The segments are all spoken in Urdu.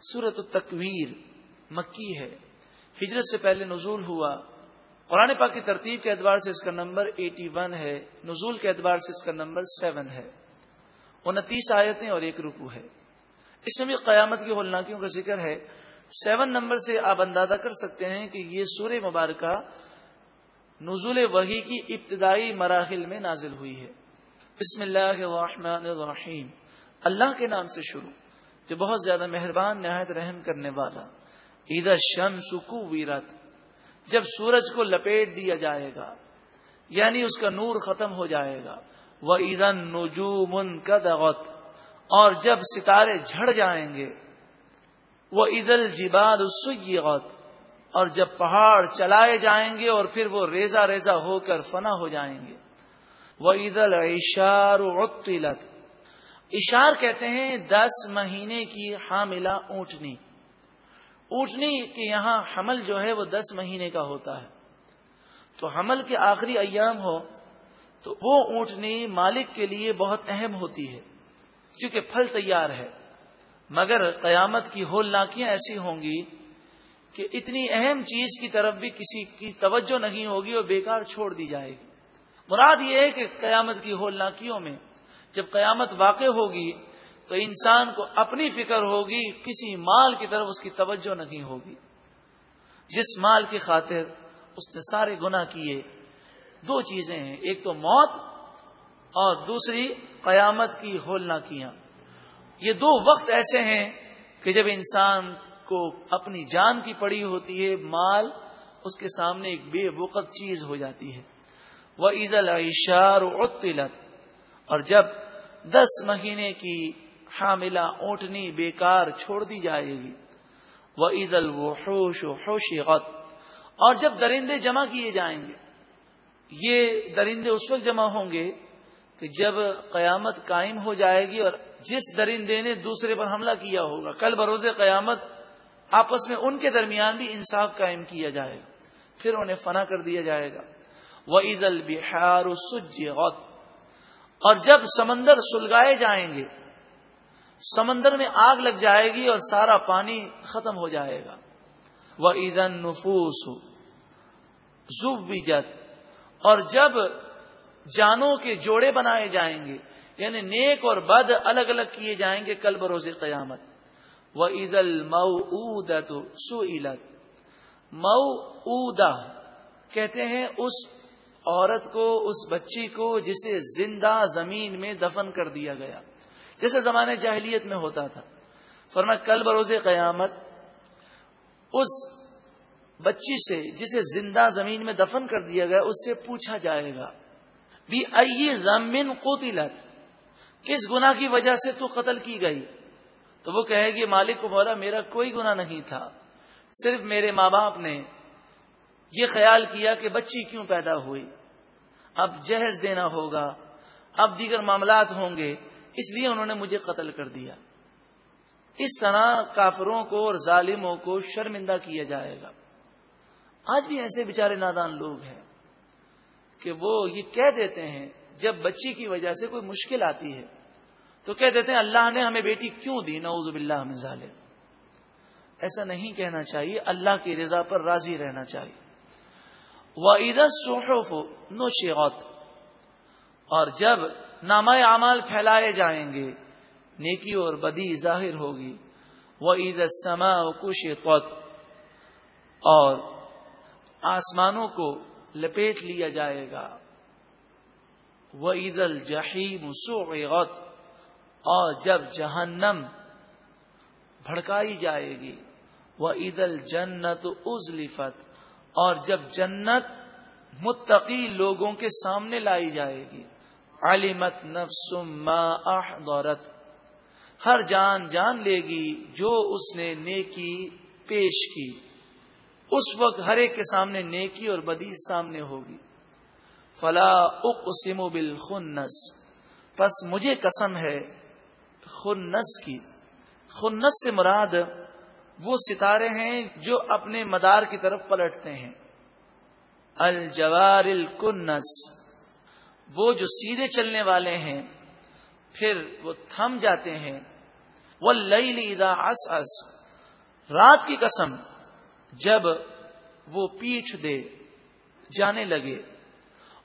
سورت التکویر مکی ہے۔ ہجرت سے پہلے نزول ہوا۔ قرآن پاک کی ترتیب کے اعتبار سے اس کا نمبر ایٹی ون ہے۔ نزول کے اعتبار سے اس کا نمبر سیون ہے۔ انتیس آیتیں اور ایک رکو ہے۔ اس میں بھی قیامت کی ہولناکیوں کا ذکر ہے۔ سیون نمبر سے آپ اندازہ کر سکتے ہیں کہ یہ سورہ مبارکہ نزول وحی کی ابتدائی مراحل میں نازل ہوئی ہے۔ بسم اللہ الرحمن الرحیم۔ اللہ کے نام سے شروع۔ جو بہت زیادہ مہربان نہایت رحم کرنے والا۔ عید شم سکو ویرت جب سورج کو لپیٹ دیا جائے گا یعنی اس کا نور ختم ہو جائے گا۔ وہ عید نجوم کا اور جب ستارے جھڑ جائیں گے وہ عید الجباد السیغت اور جب پہاڑ چلائے جائیں گے اور پھر وہ ریزا ریزا ہو کر فنا ہو جائیں گے۔ وہ عید الشار عطلت۔ اشار کہتے ہیں دس مہینے کی حاملہ اونٹنی۔ اونٹنی کے یہاں حمل جو ہے وہ دس مہینے کا ہوتا ہے۔ تو حمل کے آخری ایام ہو تو وہ اونٹنی مالک کے لیے بہت اہم ہوتی ہے کیونکہ پھل تیار ہے۔ مگر قیامت کی ہول ناکیاں ایسی ہوں گی کہ اتنی اہم چیز کی طرف بھی کسی کی توجہ نہیں ہوگی اور بیکار چھوڑ دی جائے گی۔ مراد یہ ہے کہ قیامت کی ہول ناکیوں میں جب قیامت واقع ہوگی تو انسان کو اپنی فکر ہوگی، کسی مال کی طرف اس کی توجہ نہیں ہوگی۔ جس مال کی خاطر اس نے سارے گنا کیے، دو چیزیں ہیں، ایک تو موت اور دوسری قیامت کی ہولنا کیا یہ دو وقت ایسے ہیں کہ جب انسان کو اپنی جان کی پڑی ہوتی ہے، مال اس کے سامنے ایک بے وقت چیز ہو جاتی ہے۔ وہ عید الشار اور جب دس مہینے کی حاملہ اونٹنی بیکار چھوڑ دی جائے گی۔ وہ عید الوحوش ہوش اور جب درندے جمع کیے جائیں گے، یہ درندے اس وقت جمع ہوں گے کہ جب قیامت قائم ہو جائے گی اور جس درندے نے دوسرے پر حملہ کیا ہوگا، کل بروز قیامت آپس میں ان کے درمیان بھی انصاف قائم کیا جائے گا۔ پھر انہیں فنا کر دیا جائے گا۔ وہ عید البہار اور جب سمندر سلگائے جائیں گے، سمندر میں آگ لگ جائے گی اور سارا پانی ختم ہو جائے گا۔ وہ عید نفوس اور جب جانوں کے جوڑے بنائے جائیں گے یعنی نیک اور بد الگ الگ کیے جائیں گے کل بروز قیامت۔ وہ عید المعود تو سو مئو کہتے ہیں، اس عورت کو، اس بچی کو، جسے زندہ زمین میں دفن کر دیا گیا۔ جیسے زمانے جاہلیت میں ہوتا تھا۔ فرما کل بروز قیامت، اس بچی سے، جسے زندہ زمین میں دفن کر دیا گیا، اس سے پوچھا جائے گا بھی ائی زمین قوتلت کس گنا کی وجہ سے تو قتل کی گئی؟ تو وہ کہے گی، مالک کو بولا، میرا کوئی گنا نہیں تھا۔ صرف میرے ماں باپ نے یہ خیال کیا کہ بچی کیوں پیدا ہوئی؟ اب جہیز دینا ہوگا، اب دیگر معاملات ہوں گے، اس لیے انہوں نے مجھے قتل کر دیا۔ اس طرح کافروں کو اور ظالموں کو شرمندہ کیا جائے گا۔ آج بھی ایسے بےچارے نادان لوگ ہیں کہ وہ یہ کہہ دیتے ہیں، جب بچی کی وجہ سے کوئی مشکل آتی ہے، تو کہہ دیتے ہیں، اللہ نے ہمیں بیٹی کیوں دی؟ نعوذ باللہ من ظالم۔ ایسا نہیں کہنا چاہیے، اللہ کی رضا پر راضی رہنا چاہیے۔ وہ عید سوحف اور جب نامہ اعمال پھیلائے جائیں گے، نیکی اور بدی ظاہر ہوگی۔ وہ عید سما کش اور آسمانوں کو لپیٹ لیا جائے گا۔ وہ عید الجحیم سوغت اور جب جہنم بھڑکائی جائے گی۔ وہ عید الجنت ازلفت اور جب جنت متقی لوگوں کے سامنے لائی جائے گی۔ عالمت نفس ما احضرت ہر جان جان لے گی جو اس نے نیکی پیش کی۔ اس وقت ہر ایک کے سامنے نیکی اور بدی سامنے ہوگی۔ فلا اقسم بالخنس۔ پس مجھے قسم ہے خنس کی۔ خنس سے مراد وہ ستارے ہیں جو اپنے مدار کی طرف پلٹتے ہیں۔ الجوار الکنس، وہ جو سیدھے چلنے والے ہیں، پھر وہ تھم جاتے ہیں۔ وہ لئی لیدا اس رات کی قسم، جب وہ پیٹھ دے، جانے لگے۔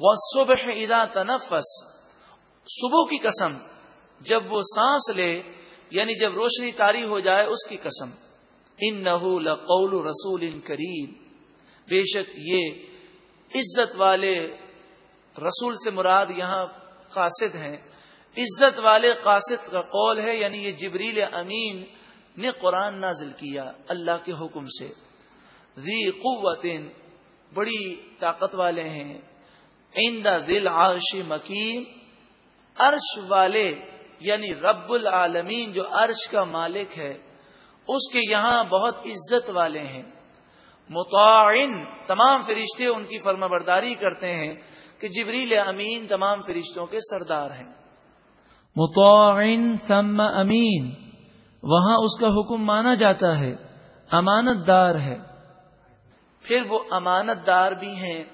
وہ صبح ادا تنفس، صبح کی قسم، جب وہ سانس لے یعنی جب روشنی تاری ہو جائے، اس کی قسم۔ ان نہ قول رسول ان کریم۔ بے شک یہ عزت والے رسول سے مراد یہاں قاصد ہیں۔ عزت والے قاصد کا قول ہے یعنی یہ جبریل امین نے قرآن نازل کیا اللہ کے حکم سے۔ ذی قوت بڑی طاقت والے ہیں۔ دل عرش مکین، عرش والے یعنی رب العالمین جو عرش کا مالک ہے۔ اس کے یہاں بہت عزت والے ہیں۔ متعین تمام فرشتے ان کی فرما برداری کرتے ہیں کہ جبریل امین تمام فرشتوں کے سردار ہیں۔ متعین ثم امین، وہاں اس کا حکم مانا جاتا ہے امانت دار ہے۔ پھر وہ امانت دار بھی ہیں۔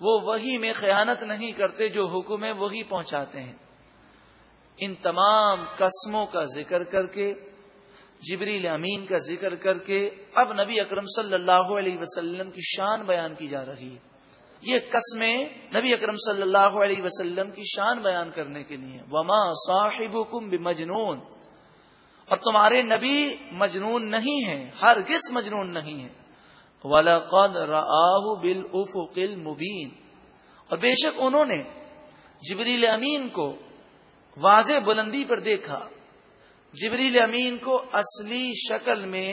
وہ وہی میں خیانت نہیں کرتے جو حکم ہے وہی پہنچاتے ہیں۔ ان تمام قسموں کا ذکر کر کے جبریل امین کا ذکر کر کے اب نبی اکرم صلی اللہ علیہ وسلم کی شان بیان کی جا رہی ہے۔ یہ قسمیں نبی اکرم صلی اللہ علیہ وسلم کی شان بیان کرنے کے لیے وما صاحب مجنون اور تمہارے نبی مجنون نہیں ہیں ہر کس مجنون نہیں ہے ولاقد راہ بل اف اور بے شک انہوں نے جبریل امین کو واضح بلندی پر دیکھا۔ جبریل امین کو اصلی شکل میں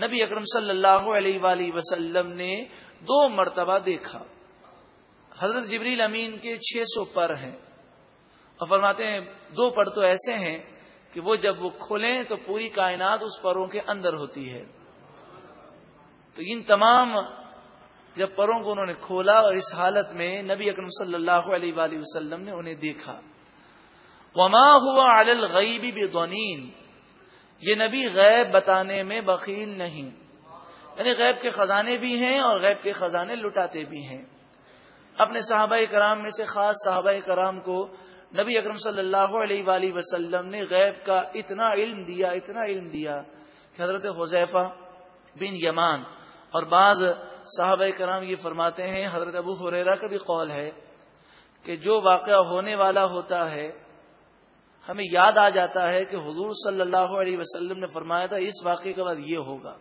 نبی اکرم صلی اللہ علیہ وآلہ وسلم نے دو مرتبہ دیکھا۔ حضرت جبریل امین کے چھ سو پر ہیں۔ اور فرماتے ہیں، دو پر تو ایسے ہیں کہ وہ جب وہ کھولیں تو پوری کائنات اس پروں کے اندر ہوتی ہے۔ تو ان تمام جب پروں کو انہوں نے کھولا اور اس حالت میں نبی اکرم صلی اللہ علیہ وآلہ وسلم نے انہیں دیکھا۔ وما ہوا الغیبی بدونین یہ نبی غیب بتانے میں بخیل نہیں۔ یعنی غیب کے خزانے بھی ہیں اور غیب کے خزانے لٹاتے بھی ہیں۔ اپنے صحابہ کرام میں سے خاص صحابہ کرام کو نبی اکرم صلی اللہ علیہ وآلہ وسلم نے غیب کا اتنا علم دیا، اتنا علم دیا کہ حضرت حذیفہ بن یمان اور بعض صحابہ کرام یہ فرماتے ہیں، حضرت ابو حریرا کا بھی قول ہے کہ جو واقعہ ہونے والا ہوتا ہے ہمیں یاد آ جاتا ہے کہ حضور صلی اللہ علیہ وسلم نے فرمایا تھا، اس واقعے کے بعد یہ ہوگا۔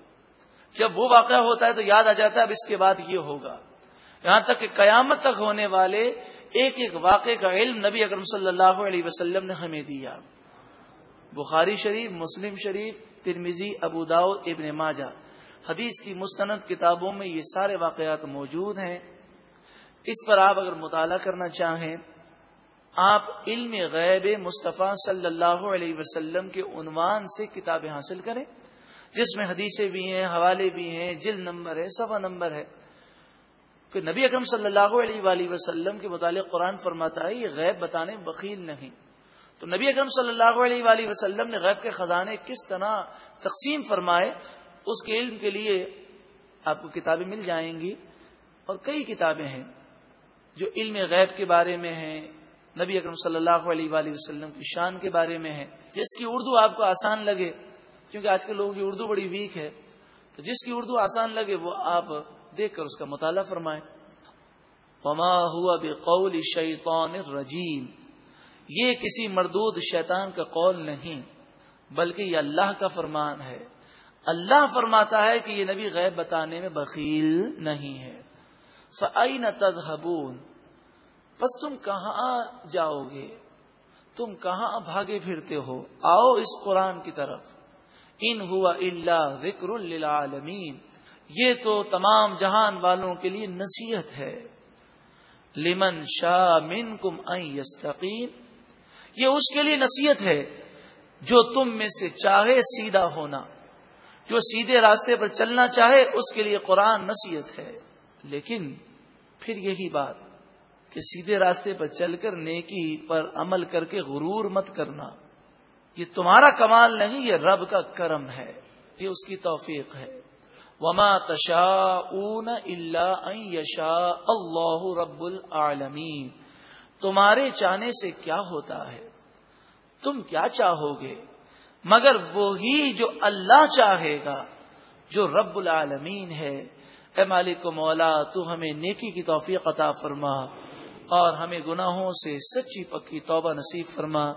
جب وہ واقعہ ہوتا ہے تو یاد آ جاتا ہے، اب اس کے بعد یہ ہوگا۔ یہاں تک کہ قیامت تک ہونے والے ایک ایک واقعے کا علم نبی اکرم صلی اللہ علیہ وسلم نے ہمیں دیا۔ بخاری شریف، مسلم شریف ترمیزی ابوداؤ ابن ماجہ۔ حدیث کی مستند کتابوں میں یہ سارے واقعات موجود ہیں۔ اس پر آپ اگر مطالعہ کرنا چاہیں آپ علم غیب مصطفیٰ صلی اللہ علیہ وسلم کے عنوان سے کتابیں حاصل کریں، جس میں حدیثیں بھی ہیں، حوالے بھی ہیں، جلد نمبر ہے، صفحہ نمبر ہے۔ کہ نبی اکرم صلی اللہ علیہ وآلہ وسلم کے متعلق قرآن فرماتا ہے، یہ غیب بتانے بخیل نہیں۔ تو نبی اکرم صلی اللہ علیہ وآلہ وسلم نے غیب کے خزانے کس طرح تقسیم فرمائے، اس کے علم کے لیے آپ کو کتابیں مل جائیں گی۔ اور کئی کتابیں ہیں جو علم غیب کے بارے میں ہیں نبی اکرم صلی اللہ علیہ وآلہ وسلم کی شان کے بارے میں ہے۔ جس کی اردو آپ کو آسان لگے، کیونکہ آج کل لوگوں کی اردو بڑی ویک ہے، تو جس کی اردو آسان لگے، وہ آپ دیکھ کر اس کا مطالعہ فرمائیں۔ وما ہوا بقول شیطان الرجیم یہ کسی مردود شیطان کا قول نہیں، بلکہ یہ اللہ کا فرمان ہے۔ اللہ فرماتا ہے کہ یہ نبی غیب بتانے میں بخیل نہیں ہے۔ فعین نہ بس تم کہاں جاؤ گے؟ تم کہاں بھاگے پھرتے ہو؟ آؤ اس قرآن کی طرف۔ ان ہوا اللہ ذکر للعالمین۔ یہ تو تمام جہان والوں کے لیے نصیحت ہے۔ لمن شاہ من کم یستقیم۔ یہ اس کے لیے نصیحت ہے جو تم میں سے چاہے سیدھا ہونا۔ جو سیدھے راستے پر چلنا چاہے اس کے لیے قرآن نصیحت ہے۔ لیکن پھر یہی بات۔ کہ سیدھے راستے پر چل کر نیکی پر عمل کر کے غرور مت کرنا یہ تمہارا کمال نہیں، یہ رب کا کرم ہے، یہ اس کی توفیق ہے۔ وما تشا اون اللہ یشا اللہ رب العالمین تمہارے چاہنے سے کیا ہوتا ہے؟ تم کیا چاہو گے مگر وہی جو اللہ چاہے گا، جو رب العالمین ہے۔ اے مالک و مولا، تو ہمیں نیکی کی توفیق عطا فرما۔ اور ہمیں گناہوں سے سچی پکی توبہ نصیب فرما۔